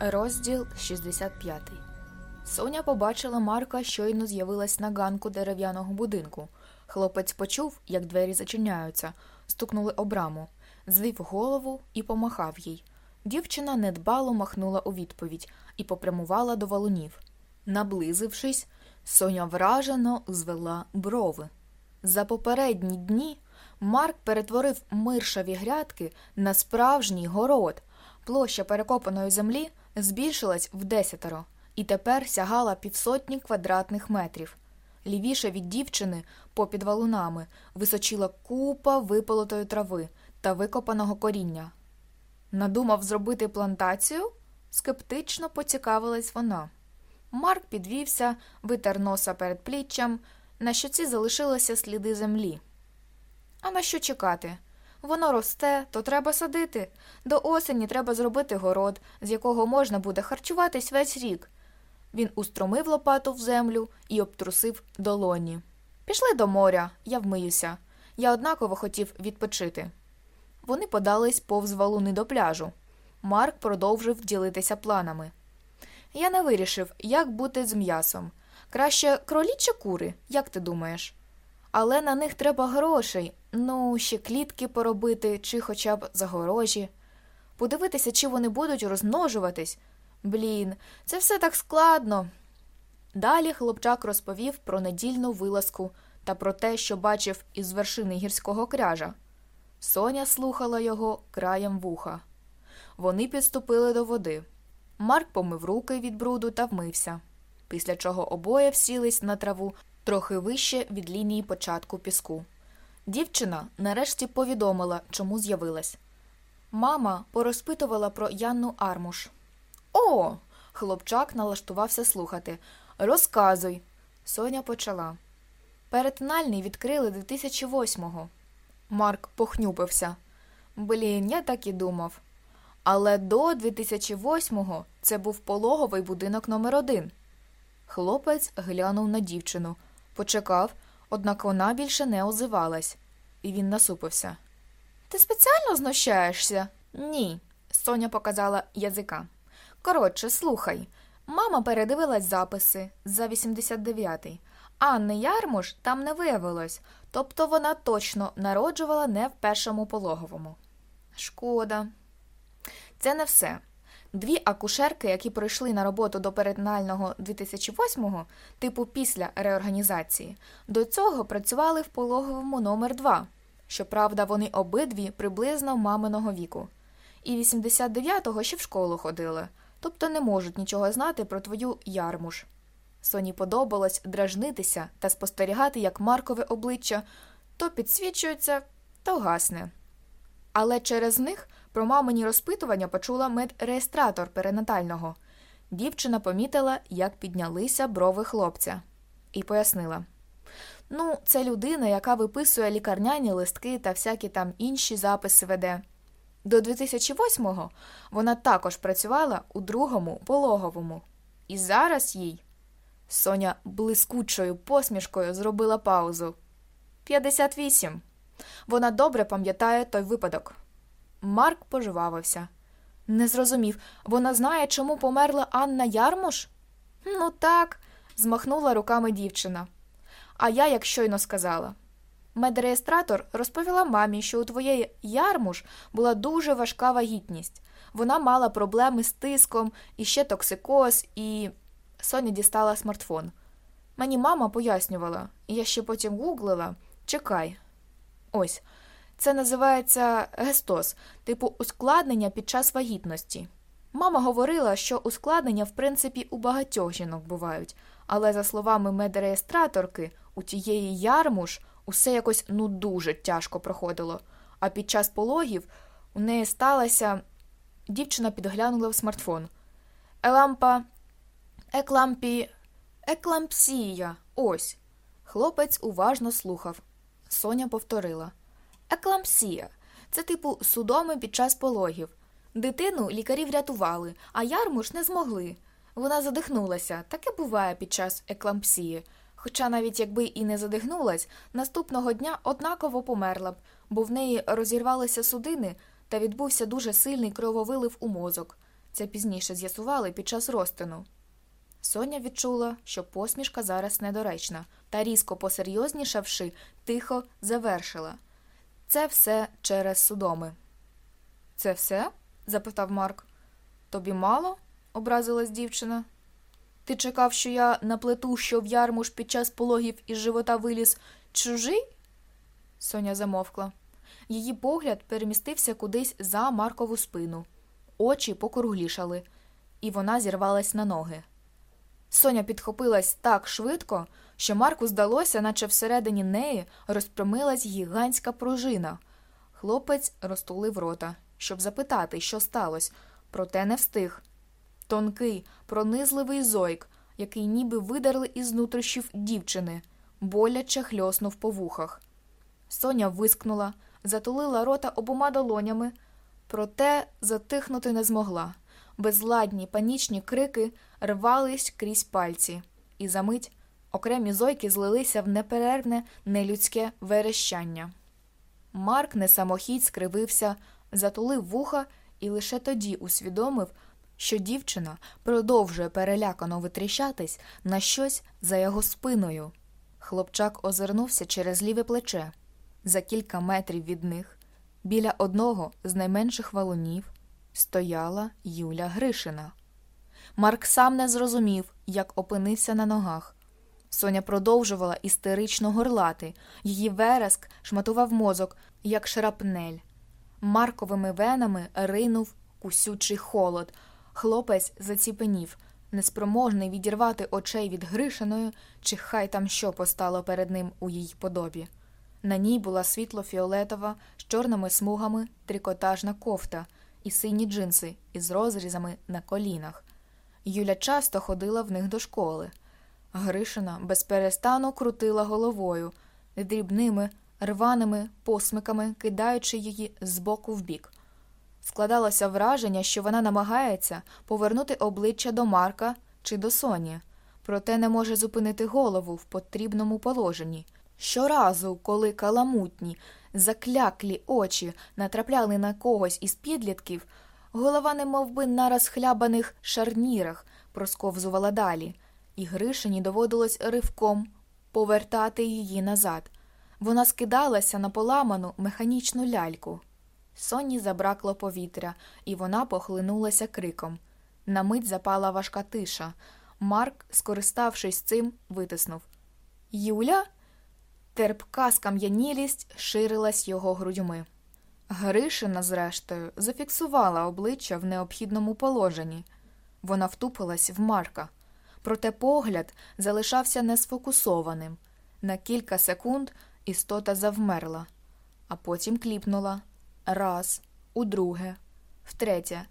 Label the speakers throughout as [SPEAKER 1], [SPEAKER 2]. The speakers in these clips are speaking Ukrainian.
[SPEAKER 1] Розділ 65 Соня побачила Марка, щойно з'явилась на ганку дерев'яного будинку. Хлопець почув, як двері зачиняються, стукнули об раму, звів голову і помахав їй. Дівчина недбало махнула у відповідь і попрямувала до валунів. Наблизившись, Соня вражено звела брови. За попередні дні Марк перетворив миршаві грядки на справжній город. Площа перекопаної землі збільшилась в десятеро і тепер сягала півсотні квадратних метрів. Лівіше від дівчини, попід валунами, височила купа виполотої трави та викопаного коріння. Надумав зробити плантацію? скептично поцікавилась вона. Марк підвівся, витер носа перед пліччям, на щоці залишилися сліди землі. А на що чекати? Воно росте, то треба садити. До осені треба зробити город, з якого можна буде харчуватись весь рік. Він устромив лопату в землю і обтрусив долоні. Пішли до моря, я вмиюся. Я однаково хотів відпочити. Вони подались повз валуни до пляжу. Марк продовжив ділитися планами. Я не вирішив, як бути з м'ясом. Краще кролі чи кури, як ти думаєш? Але на них треба грошей, ну, ще клітки поробити, чи хоча б загорожі. Подивитися, чи вони будуть розмножуватись. Блін, це все так складно. Далі хлопчак розповів про недільну вилазку та про те, що бачив із вершини гірського кряжа. Соня слухала його краєм вуха. Вони підступили до води. Марк помив руки від бруду та вмився, після чого обоє всілись на траву трохи вище від лінії початку піску. Дівчина нарешті повідомила, чому з'явилась. Мама порозпитувала про Янну Армуш. О. Хлопчак налаштувався слухати. Розказуй. Соня почала. Перетинальний відкрили 2008-го. Марк похнюпився. Блін, я так і думав. Але до 2008-го це був пологовий будинок номер один. Хлопець глянув на дівчину, почекав, однак вона більше не озивалась, і він насупився. Ти спеціально знущаєшся? Ні, Соня показала язика. Коротше, слухай. Мама передивилась записи за 89-й. Анни Ярмуш там не виявилось, тобто вона точно народжувала не в першому пологовому. Шкода. Це не все. Дві акушерки, які прийшли на роботу до перетинального 2008-го, типу після реорганізації, до цього працювали в пологовому номер 2 Щоправда, вони обидві приблизно маминого віку. І 89-го ще в школу ходили, тобто не можуть нічого знати про твою ярмуш. Соні подобалось дражнитися та спостерігати, як Маркове обличчя то підсвічується, то гасне. Але через них про мамині розпитування почула медреєстратор перинатального. Дівчина помітила, як піднялися брови хлопця, і пояснила ну, це людина, яка виписує лікарняні листки та всякі там інші записи веде. До 2008-го вона також працювала у другому пологовому, і зараз їй. Соня блискучою посмішкою зробила паузу. 58. Вона добре пам'ятає той випадок. Марк пожвавився. Не зрозумів, вона знає, чому померла Анна Ярмуш? Ну, так, змахнула руками дівчина. А я, як щойно сказала. Медреєстратор розповіла мамі, що у твоєї ярмуш була дуже важка вагітність. Вона мала проблеми з тиском, і ще токсикоз, і. Соня дістала смартфон. Мені мама пояснювала, я ще потім гуглила. Чекай. Ось. Це називається гестоз, типу ускладнення під час вагітності. Мама говорила, що ускладнення, в принципі, у багатьох жінок бувають, але, за словами медреєстраторки, у тієї ярмуш усе якось ну дуже тяжко проходило, а під час пологів у неї сталася. Дівчина підглянула в смартфон. Елампа. Еклампі. Еклампсія. Ось. Хлопець уважно слухав. Соня повторила Еклампсія. Це типу судоми під час пологів. Дитину лікарі врятували, а ярмуш не змогли. Вона задихнулася. Таке буває під час еклампсії. Хоча навіть якби і не задихнулась, наступного дня однаково померла б, бо в неї розірвалися судини та відбувся дуже сильний крововилив у мозок. Це пізніше з'ясували під час розтину. Соня відчула, що посмішка зараз недоречна, та різко посерйознішавши, тихо завершила. Це все через судоми. Це все? запитав Марк. Тобі мало? образилась дівчина. Ти чекав, що я наплету, що в ярмуш під час пологів із живота виліз чужий? Соня замовкла. Її погляд перемістився кудись за Маркову спину. Очі покруглішали, і вона зірвалась на ноги. Соня підхопилась так швидко, що Марку здалося, наче всередині неї розпрямилась гігантська пружина. Хлопець розтулив рота, щоб запитати, що сталося, проте не встиг. Тонкий, пронизливий зойк, який ніби видерли із нутрощів дівчини, боляче хльоснув по вухах. Соня вискнула, затулила рота обома долонями, проте затихнути не змогла. Безладні панічні крики рвались крізь пальці, і за мить окремі зойки злилися в неперервне нелюдське верещання. Марк несамохідь скривився, затулив вуха і лише тоді усвідомив, що дівчина продовжує перелякано витріщатись на щось за його спиною. Хлопчак озирнувся через ліве плече. За кілька метрів від них, біля одного з найменших валунів, стояла Юля Гришина. Марк сам не зрозумів, як опинився на ногах. Соня продовжувала істерично горлати, її вереск шматував мозок, як шрапнель. Марковими венами ринув кусючий холод. Хлопець заціпенів, неспроможний відірвати очей від Гришиної, чи хай там що постало перед ним у її подобі. На ній була світло-фіолетова з чорними смугами трикотажна кофта і сині джинси із розрізами на колінах. Юля часто ходила в них до школи. Гришина безперестану крутила головою, дрібними, рваними посмиками кидаючи її з боку в бік. Складалося враження, що вона намагається повернути обличчя до Марка чи до Соні, проте не може зупинити голову в потрібному положенні. Щоразу, коли каламутні, закляклі очі натрапляли на когось із підлітків, голова, немов би на розхлябаних шарнірах, просковзувала далі, і Гришині доводилось ривком повертати її назад. Вона скидалася на поламану механічну ляльку. Соні забракло повітря, і вона похлинулася криком. На мить запала важка тиша. Марк, скориставшись цим, витиснув Юля? Терпка скам'янілість ширилась його грудьми. Гришина, зрештою, зафіксувала обличчя в необхідному положенні. Вона втупилась в Марка, проте погляд залишався несфокусованим. На кілька секунд істота завмерла, а потім кліпнула раз, удруге, втретє,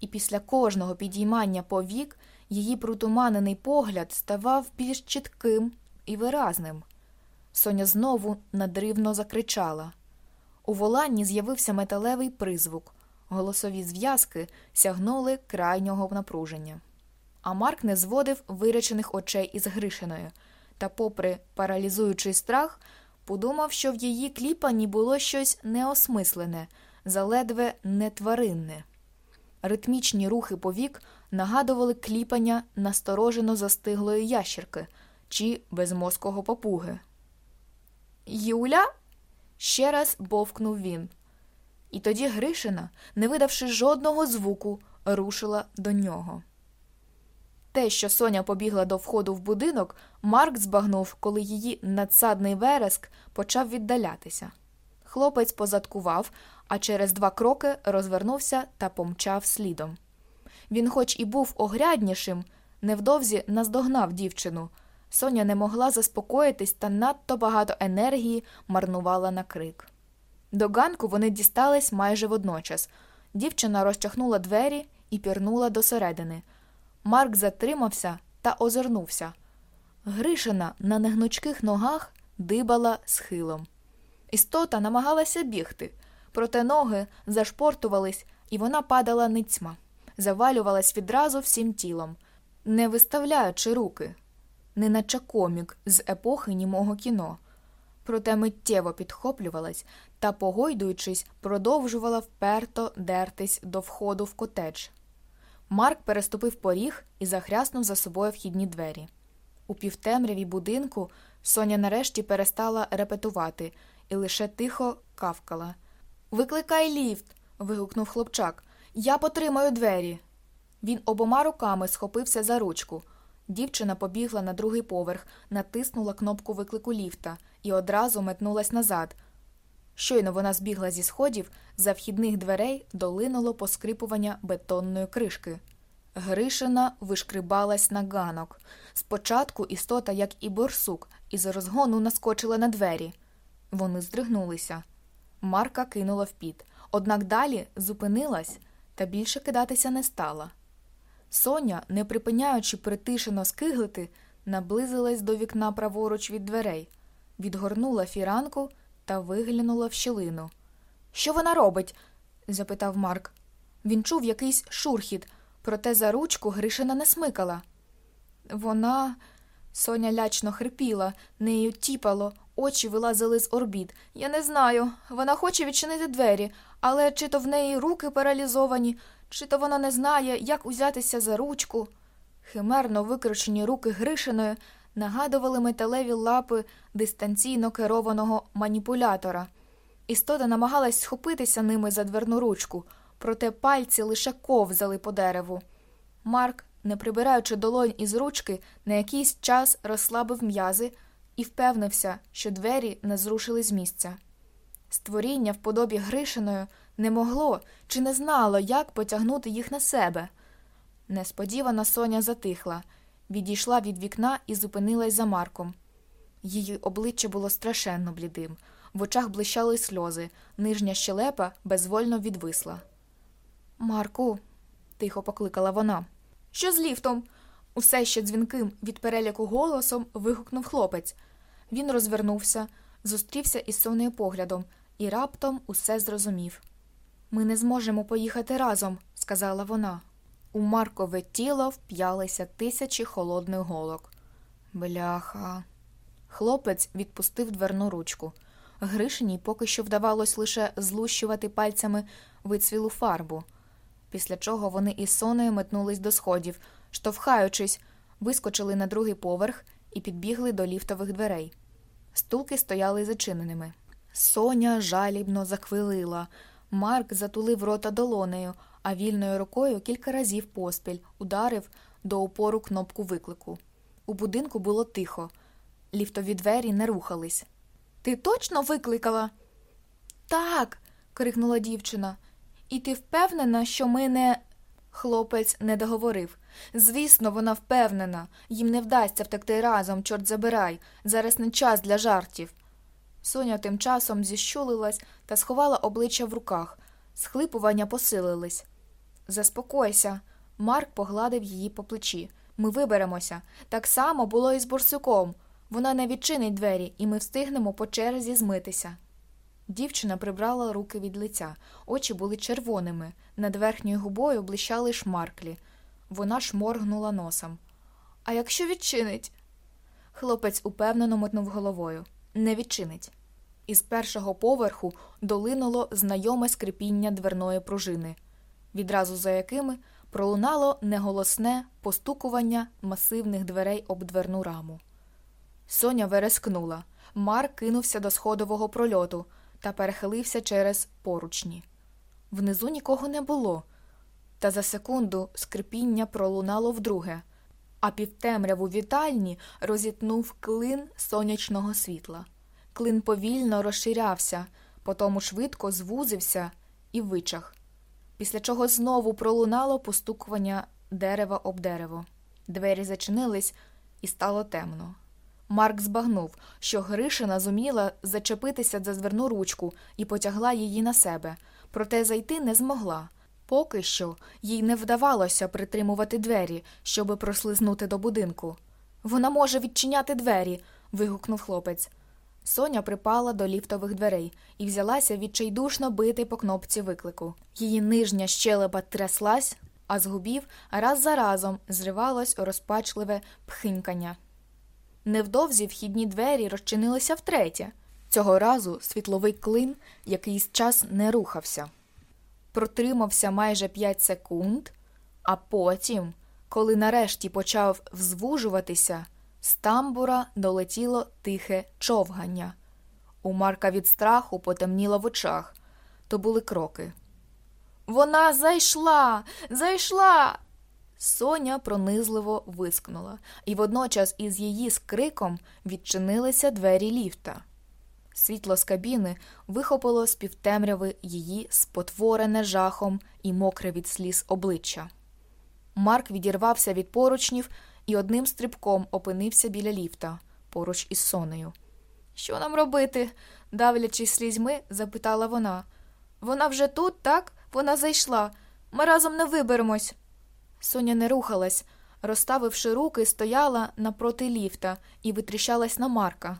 [SPEAKER 1] і після кожного підіймання повік її притуманений погляд ставав більш чітким і виразним. Соня знову надривно закричала. У воланні з'явився металевий призвук, голосові зв'язки сягнули крайнього напруження. А Марк не зводив виречених очей із Гришиною, та, попри паралізуючий страх, подумав, що в її кліпанні було щось неосмислене, заледве нетваринне. Ритмічні рухи повік нагадували кліпання насторожено застиглої ящерки чи безмозкого попуги. Юля? ще раз бовкнув він. І тоді Гришина, не видавши жодного звуку, рушила до нього. Те, що Соня побігла до входу в будинок, Марк збагнув, коли її надсадний вереск почав віддалятися. Хлопець позадкував, а через два кроки розвернувся та помчав слідом. Він, хоч і був огряднішим, невдовзі наздогнав дівчину. Соня не могла заспокоїтись та надто багато енергії марнувала на крик. До ганку вони дістались майже водночас. Дівчина розчахнула двері і пірнула досередини. Марк затримався та озирнувся. Гришина на негнучких ногах дибала схилом. Істота намагалася бігти, проте ноги зашпортувались, і вона падала ницьма, завалювалась відразу всім тілом, не виставляючи руки, неначе комік з епохи німого кіно. Проте миттєво підхоплювалась та, погойдуючись, продовжувала вперто дертись до входу в котедж. Марк переступив поріг і захряснув за собою вхідні двері. У півтемряві будинку Соня нарешті перестала репетувати і лише тихо кавкала. Викликай ліфт. вигукнув хлопчак. Я потримаю двері. Він обома руками схопився за ручку. Дівчина побігла на другий поверх, натиснула кнопку виклику ліфта і одразу метнулась назад. Щойно вона збігла зі сходів, за вхідних дверей долинуло поскрипування бетонної кришки. Гришина вишкрибалась на ганок. Спочатку істота, як і борсук, із розгону наскочила на двері. Вони здригнулися. Марка кинула в піт, однак далі зупинилась та більше кидатися не стала. Соня, не припиняючи притишено скиглити, наблизилась до вікна праворуч від дверей, відгорнула фіранку та виглянула в щілину. Що вона робить? запитав Марк. Він чув якийсь шурхіт, проте за ручку Гришина не смикала. Вона. Соня лячно хрипіла, нею тіпало, очі вилазили з орбіт. Я не знаю. Вона хоче відчинити двері, але чи то в неї руки паралізовані, чи то вона не знає, як узятися за ручку. Химерно викручені руки Гришиної нагадували металеві лапи дистанційно керованого маніпулятора. Істота намагалась схопитися ними за дверну ручку, проте пальці лише ковзали по дереву. Марк, не прибираючи долонь із ручки, на якийсь час розслабив м'язи і впевнився, що двері не зрушили з місця. Створіння в подобі Гришиною не могло чи не знало, як потягнути їх на себе. Несподівано Соня затихла, відійшла від вікна і зупинилась за Марком. Її обличчя було страшенно блідим, в очах блищали сльози, нижня щелепа безвольно відвисла. Марку, тихо покликала вона. Що з ліфтом? Усе ще дзвінким від переляку голосом вигукнув хлопець. Він розвернувся, зустрівся із сонною поглядом і раптом усе зрозумів. Ми не зможемо поїхати разом, сказала вона. У Маркове тіло вп'ялися тисячі холодних голок. Бляха. Хлопець відпустив дверну ручку. Гришиній поки що вдавалось лише злущувати пальцями вицвілу фарбу, після чого вони із соною метнулись до сходів, штовхаючись, вискочили на другий поверх і підбігли до ліфтових дверей. Стулки стояли зачиненими. Соня жалібно захвилила. Марк затулив рота долонею, а вільною рукою кілька разів поспіль ударив до опору кнопку виклику. У будинку було тихо, ліфтові двері не рухались. Ти точно викликала? Так. крикнула дівчина. І ти впевнена, що ми не. Хлопець не договорив. Звісно, вона впевнена, їм не вдасться втекти разом, чорт забирай, зараз не час для жартів. Соня тим часом зіщулилась та сховала обличчя в руках. Схлипування посилились. Заспокойся. Марк погладив її по плечі. Ми виберемося. Так само було і з борсуком. Вона не відчинить двері, і ми встигнемо по черзі змитися. Дівчина прибрала руки від лиця, очі були червоними, над верхньою губою блищали шмарклі. Вона шморгнула носом. А якщо відчинить? Хлопець упевнено мотнув головою. Не відчинить. Із першого поверху долинуло знайоме скрипіння дверної пружини, відразу за якими пролунало неголосне постукування масивних дверей об дверну раму. Соня верескнула. Марк кинувся до сходового прольоту та перехилився через поручні. Внизу нікого не було, та за секунду скрипіння пролунало вдруге, а півтемряву вітальні розітнув клин сонячного світла. Клин повільно розширявся, потому швидко звузився і вичах, після чого знову пролунало постукування дерева об дерево. Двері зачинились, і стало темно. Марк збагнув, що Гришина зуміла зачепитися за зверну ручку і потягла її на себе, проте зайти не змогла. Поки що їй не вдавалося притримувати двері, щоби прослизнути до будинку. Вона може відчиняти двері. вигукнув хлопець. Соня припала до ліфтових дверей і взялася відчайдушно бити по кнопці виклику. Її нижня щелепа тряслась, а з губів раз за разом зривалось розпачливе пхинькання. Невдовзі вхідні двері розчинилися втретє. Цього разу світловий клин якийсь час не рухався. Протримався майже п'ять секунд, а потім, коли нарешті почав взвужуватися, з тамбура долетіло тихе човгання. У Марка від страху потемніло в очах. То були кроки. Вона зайшла, зайшла. Соня пронизливо вискнула, і водночас із її скриком відчинилися двері ліфта. Світло з кабіни вихопило з півтемряви її спотворене жахом і мокре від сліз обличчя. Марк відірвався від поручнів і одним стрибком опинився біля ліфта поруч із Сонею. Що нам робити? давлячись слізьми, запитала вона. Вона вже тут, так? Вона зайшла. Ми разом не виберемось. Соня не рухалась, розставивши руки, стояла напроти ліфта і витріщалась на Марка.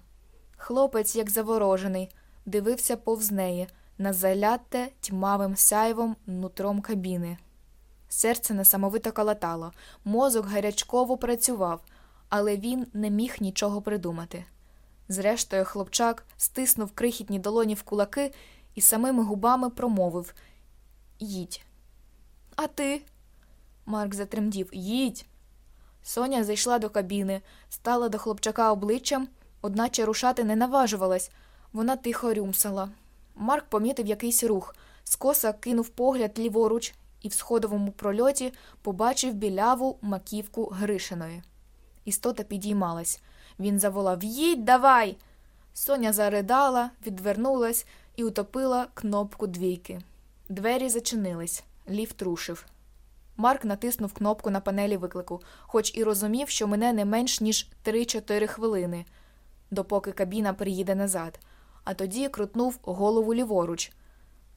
[SPEAKER 1] Хлопець, як заворожений, дивився повз неї на заляте тьмавим сяйвом нутром кабіни. Серце несамовито калатало, мозок гарячково працював, але він не міг нічого придумати. Зрештою, хлопчак стиснув крихітні долоні в кулаки і самими губами промовив Їдь. А ти? Марк затремдів Їдь. Соня зайшла до кабіни, стала до хлопчака обличчям, одначе рушати не наважувалась. Вона тихо рюмсала. Марк помітив якийсь рух, скоса кинув погляд ліворуч і в сходовому прольоті побачив біляву маківку Гришиної. Істота підіймалась. Він заволав Їдь, давай. Соня заридала, відвернулась і утопила кнопку двійки. Двері зачинились, ліфт рушив. Марк натиснув кнопку на панелі виклику, хоч і розумів, що мене не менш ніж 3-4 хвилини, допоки кабіна приїде назад, а тоді крутнув голову ліворуч.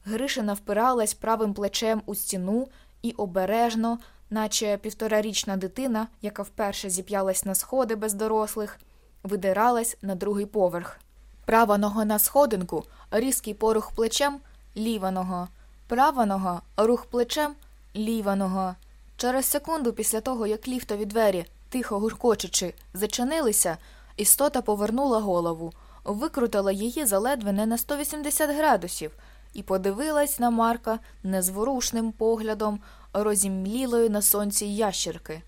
[SPEAKER 1] Гришина впиралась правим плечем у стіну і обережно, наче півторарічна дитина, яка вперше зіп'ялась на сходи без дорослих, видиралась на другий поверх. Права нога на сходинку, різкий порух плечем, ліва нога, права нога, рух плечем, ліва нога. Через секунду після того, як ліфтові двері, тихо гуркочучи, зачинилися, істота повернула голову, викрутила її заледве не на 180 градусів і подивилась на Марка незворушним поглядом розімлілої на сонці ящерки.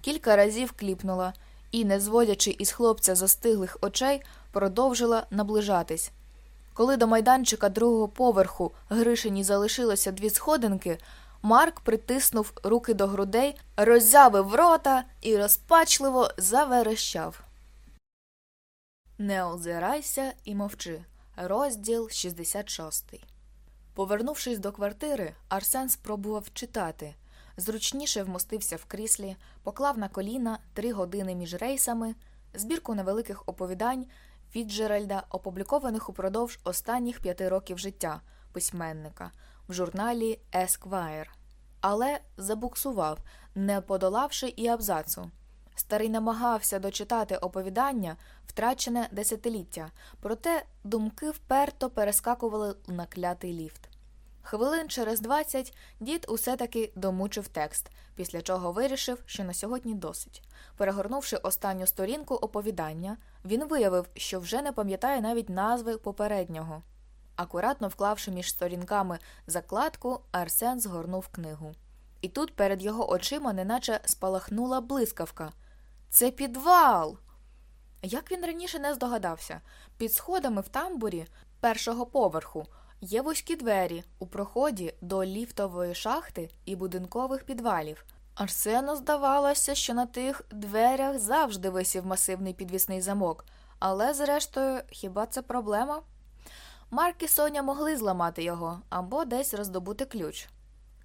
[SPEAKER 1] Кілька разів кліпнула і, не зводячи із хлопця застиглих очей, продовжила наближатись. Коли до майданчика другого поверху Гришині залишилося дві сходинки, Марк притиснув руки до грудей, роззявив рота і розпачливо заверещав. Не озирайся і мовчи. Розділ 66 Повернувшись до квартири, Арсен спробував читати. Зручніше вмостився в кріслі, поклав на коліна три години між рейсами, збірку невеликих оповідань Фіджеральда, опублікованих упродовж останніх п'яти років життя письменника в журналі Esquire. але забуксував, не подолавши і абзацу. Старий намагався дочитати оповідання, втрачене десятиліття, проте думки вперто перескакували на клятий ліфт. Хвилин через двадцять дід усе таки домучив текст, після чого вирішив, що на сьогодні досить. Перегорнувши останню сторінку оповідання, він виявив, що вже не пам'ятає навіть назви попереднього. Акуратно вклавши між сторінками закладку, Арсен згорнув книгу. І тут перед його очима неначе спалахнула блискавка. Це підвал. Як він раніше не здогадався, під сходами в тамбурі першого поверху є вузькі двері у проході до ліфтової шахти і будинкових підвалів. Арсену здавалося, що на тих дверях завжди висів масивний підвісний замок, але, зрештою, хіба це проблема? Марк і Соня могли зламати його або десь роздобути ключ.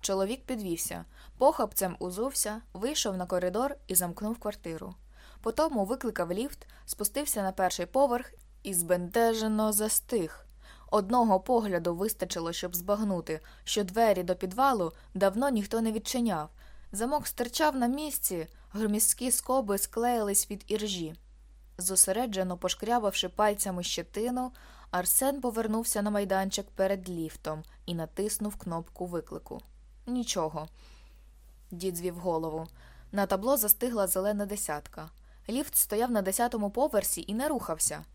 [SPEAKER 1] Чоловік підвівся, похапцем узувся, вийшов на коридор і замкнув квартиру. Потому викликав ліфт, спустився на перший поверх і збентежено застиг. Одного погляду вистачило, щоб збагнути, що двері до підвалу давно ніхто не відчиняв. Замок стирчав на місці, громісткі скоби склеїлись від іржі. Зосереджено пошкрябавши пальцями щетину, Арсен повернувся на майданчик перед ліфтом і натиснув кнопку виклику. Нічого. Дід звів голову. На табло застигла зелена десятка. Ліфт стояв на десятому поверсі і не рухався.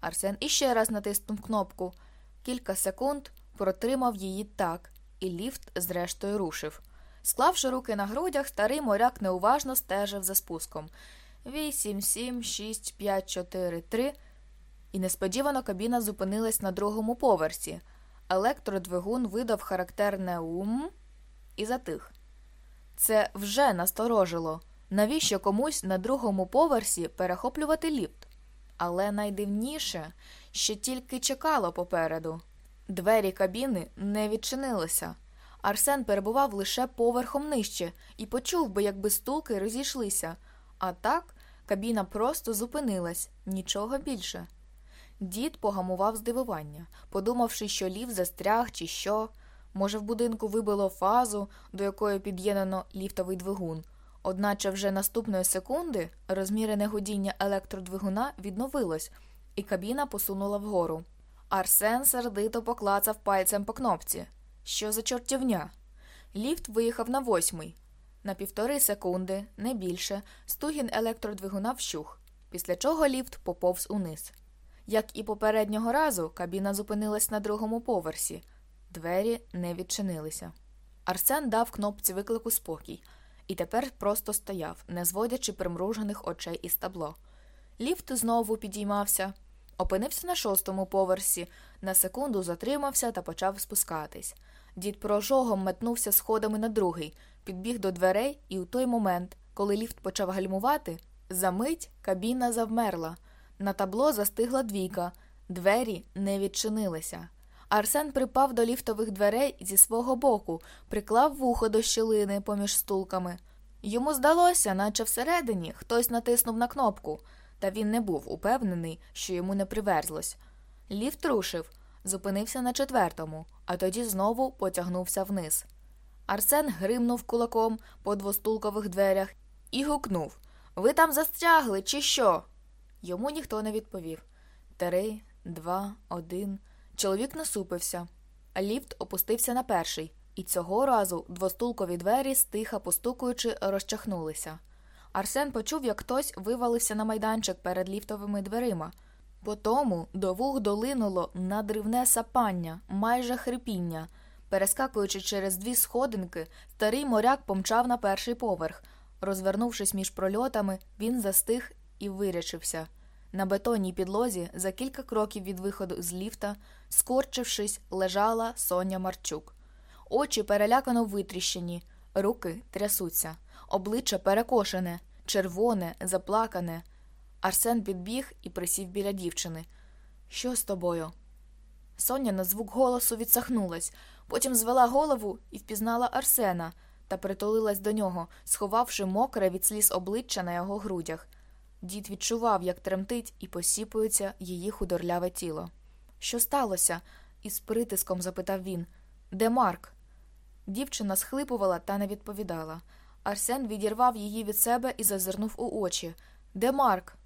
[SPEAKER 1] Арсен іще раз натиснув кнопку. Кілька секунд протримав її так, і ліфт зрештою рушив. Склавши руки на грудях, старий моряк неуважно стежив за спуском. Вісім, сім, шість, п'ять, чотири, три. І несподівано кабіна зупинилась на другому поверсі. Електродвигун видав характерне ум і затих. Це вже насторожило. Навіщо комусь на другому поверсі перехоплювати ліфт? Але найдивніше, що тільки чекало попереду. Двері кабіни не відчинилися. Арсен перебував лише поверхом нижче і почув би, якби стулки розійшлися. А так кабіна просто зупинилась, нічого більше. Дід погамував здивування, подумавши, що ліфт застряг чи що. Може, в будинку вибило фазу, до якої під'єднано ліфтовий двигун. Одначе вже наступної секунди розмірене гудіння електродвигуна відновилось, і кабіна посунула вгору. Арсен сердито поклацав пальцем по кнопці. Що за чортівня? Ліфт виїхав на восьмий. На півтори секунди, не більше, стугін електродвигуна вщух, після чого ліфт поповз униз. Як і попереднього разу, кабіна зупинилась на другому поверсі. Двері не відчинилися. Арсен дав кнопці виклику спокій і тепер просто стояв, не зводячи примружених очей із табло. Ліфт знову підіймався, опинився на шостому поверсі, на секунду затримався та почав спускатись. Дід прожогом метнувся сходами на другий, підбіг до дверей, і у той момент, коли ліфт почав гальмувати, за мить кабіна завмерла. На табло застигла двійка, двері не відчинилися. Арсен припав до ліфтових дверей зі свого боку, приклав вухо до щілини поміж стулками. Йому здалося, наче всередині хтось натиснув на кнопку, та він не був упевнений, що йому не приверзлось. Ліфт рушив, зупинився на четвертому, а тоді знову потягнувся вниз. Арсен гримнув кулаком по двостулкових дверях і гукнув Ви там застрягли, чи що? Йому ніхто не відповів. Три, два, один. Чоловік насупився. Ліфт опустився на перший, і цього разу двостулкові двері, стиха постукуючи, розчахнулися. Арсен почув, як хтось вивалився на майданчик перед ліфтовими дверима. Потому до вух долинуло надривне сапання, майже хрипіння. Перескакуючи через дві сходинки, старий моряк помчав на перший поверх. Розвернувшись між прольотами, він застиг і вирячився. На бетонній підлозі за кілька кроків від виходу з ліфта, скорчившись, лежала Соня Марчук. Очі перелякано витріщені, руки трясуться, обличчя перекошене, червоне, заплакане. Арсен підбіг і присів біля дівчини. Що з тобою? Соня на звук голосу відсахнулась, потім звела голову і впізнала Арсена та притулилась до нього, сховавши мокре від сліз обличчя на його грудях. Дід відчував, як тремтить і посіпується її худорляве тіло. Що сталося? із притиском запитав він. Де Марк? Дівчина схлипувала та не відповідала. Арсен відірвав її від себе і зазирнув у очі. Де Марк?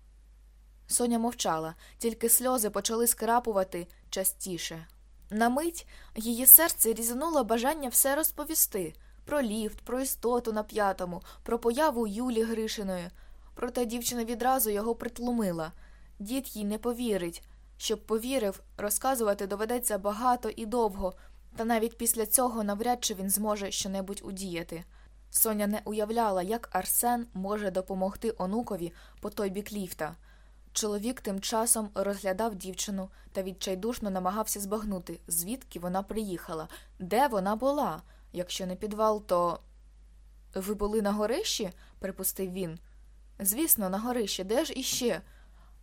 [SPEAKER 1] Соня мовчала, тільки сльози почали скрапувати частіше. На мить її серце різануло бажання все розповісти про ліфт, про істоту на п'ятому, про появу Юлі Гришиної. Проте дівчина відразу його притлумила. Дід їй не повірить. Щоб повірив, розказувати доведеться багато і довго, та навіть після цього навряд чи він зможе щонебудь удіяти. Соня не уявляла, як Арсен може допомогти онукові по той бік ліфта. Чоловік тим часом розглядав дівчину та відчайдушно намагався збагнути, звідки вона приїхала, де вона була. Якщо не підвал, то. Ви були на горищі? припустив він. Звісно, на горищі, де ж іще?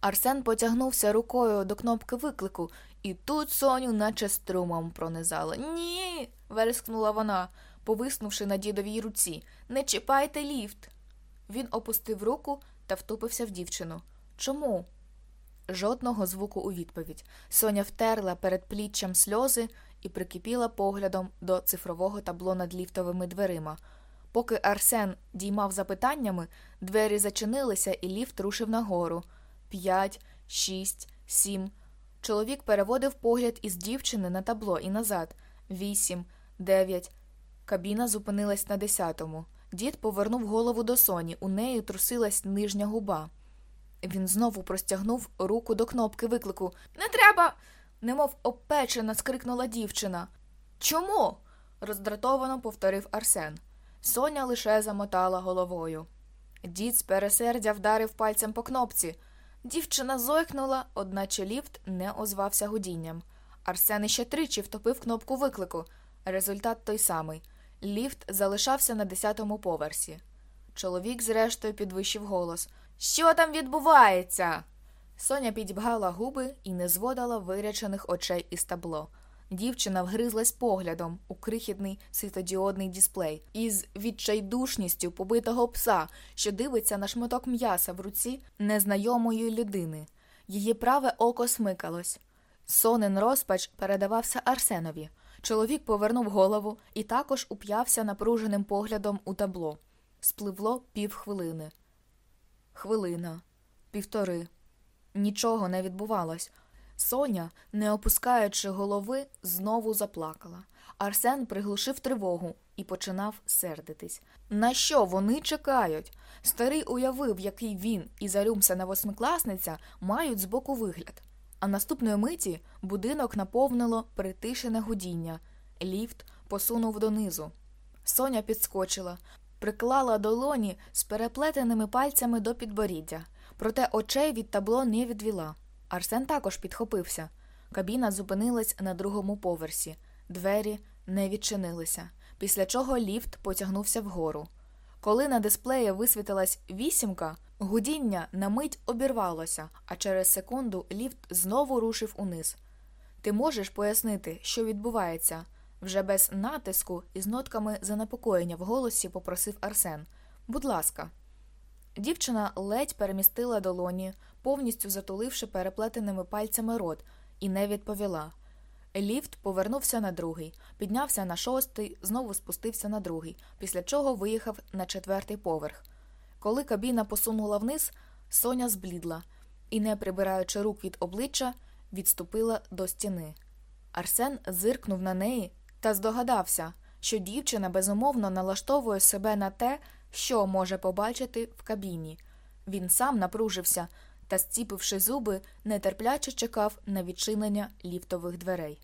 [SPEAKER 1] Арсен потягнувся рукою до кнопки виклику, і тут Соню наче струмом пронизала. Ні. верескнула вона, повиснувши на дідовій руці. Не чіпайте ліфт. Він опустив руку та втупився в дівчину. Чому? жодного звуку у відповідь. Соня втерла перед пліччям сльози і прикипіла поглядом до цифрового табло над ліфтовими дверима. Поки Арсен діймав запитаннями, двері зачинилися, і ліфт рушив нагору. П'ять, шість, сім. Чоловік переводив погляд із дівчини на табло і назад. Вісім, дев'ять. Кабіна зупинилась на десятому. Дід повернув голову до Соні. У неї трусилась нижня губа. Він знову простягнув руку до кнопки виклику. Не треба. немов опечена, скрикнула дівчина. Чому? роздратовано повторив Арсен. Соня лише замотала головою. Дід з пересердя вдарив пальцем по кнопці. Дівчина зойкнула, одначе ліфт не озвався гудінням. Арсен іще тричі втопив кнопку виклику. Результат той самий. Ліфт залишався на десятому поверсі. Чоловік, зрештою, підвищив голос. Що там відбувається? Соня підібгала губи і не зводила вирячених очей із табло. Дівчина вгризлась поглядом у крихітний світодіодний дисплей із відчайдушністю побитого пса, що дивиться на шматок м'яса в руці незнайомої людини. Її праве око смикалось. Сонен розпач передавався Арсенові. Чоловік повернув голову і також уп'явся напруженим поглядом у табло. Спливло півхвилини. Хвилина, півтори. Нічого не відбувалось. Соня, не опускаючи голови, знову заплакала. Арсен приглушив тривогу і починав сердитись. На що вони чекають? Старий уявив, який він і зарюмсана восьмикласниця мають збоку вигляд. А наступної миті будинок наповнило притишене гудіння. Ліфт посунув донизу. Соня підскочила, приклала долоні з переплетеними пальцями до підборіддя, проте очей від табло не відвіла. Арсен також підхопився. Кабіна зупинилась на другому поверсі, двері не відчинилися, після чого ліфт потягнувся вгору. Коли на дисплеї висвітилась вісімка, гудіння на мить обірвалося, а через секунду ліфт знову рушив униз. Ти можеш пояснити, що відбувається? Вже без натиску і з нотками занепокоєння в голосі попросив Арсен. Будь ласка. Дівчина ледь перемістила долоні, повністю затуливши переплетеними пальцями рот, і не відповіла. Ліфт повернувся на другий, піднявся на шостий, знову спустився на другий, після чого виїхав на четвертий поверх. Коли кабіна посунула вниз, Соня зблідла і, не прибираючи рук від обличчя, відступила до стіни. Арсен зиркнув на неї та здогадався, що дівчина безумовно налаштовує себе на те, що може побачити в кабіні. Він сам напружився та, зціпивши зуби, нетерпляче чекав на відчинення ліфтових дверей.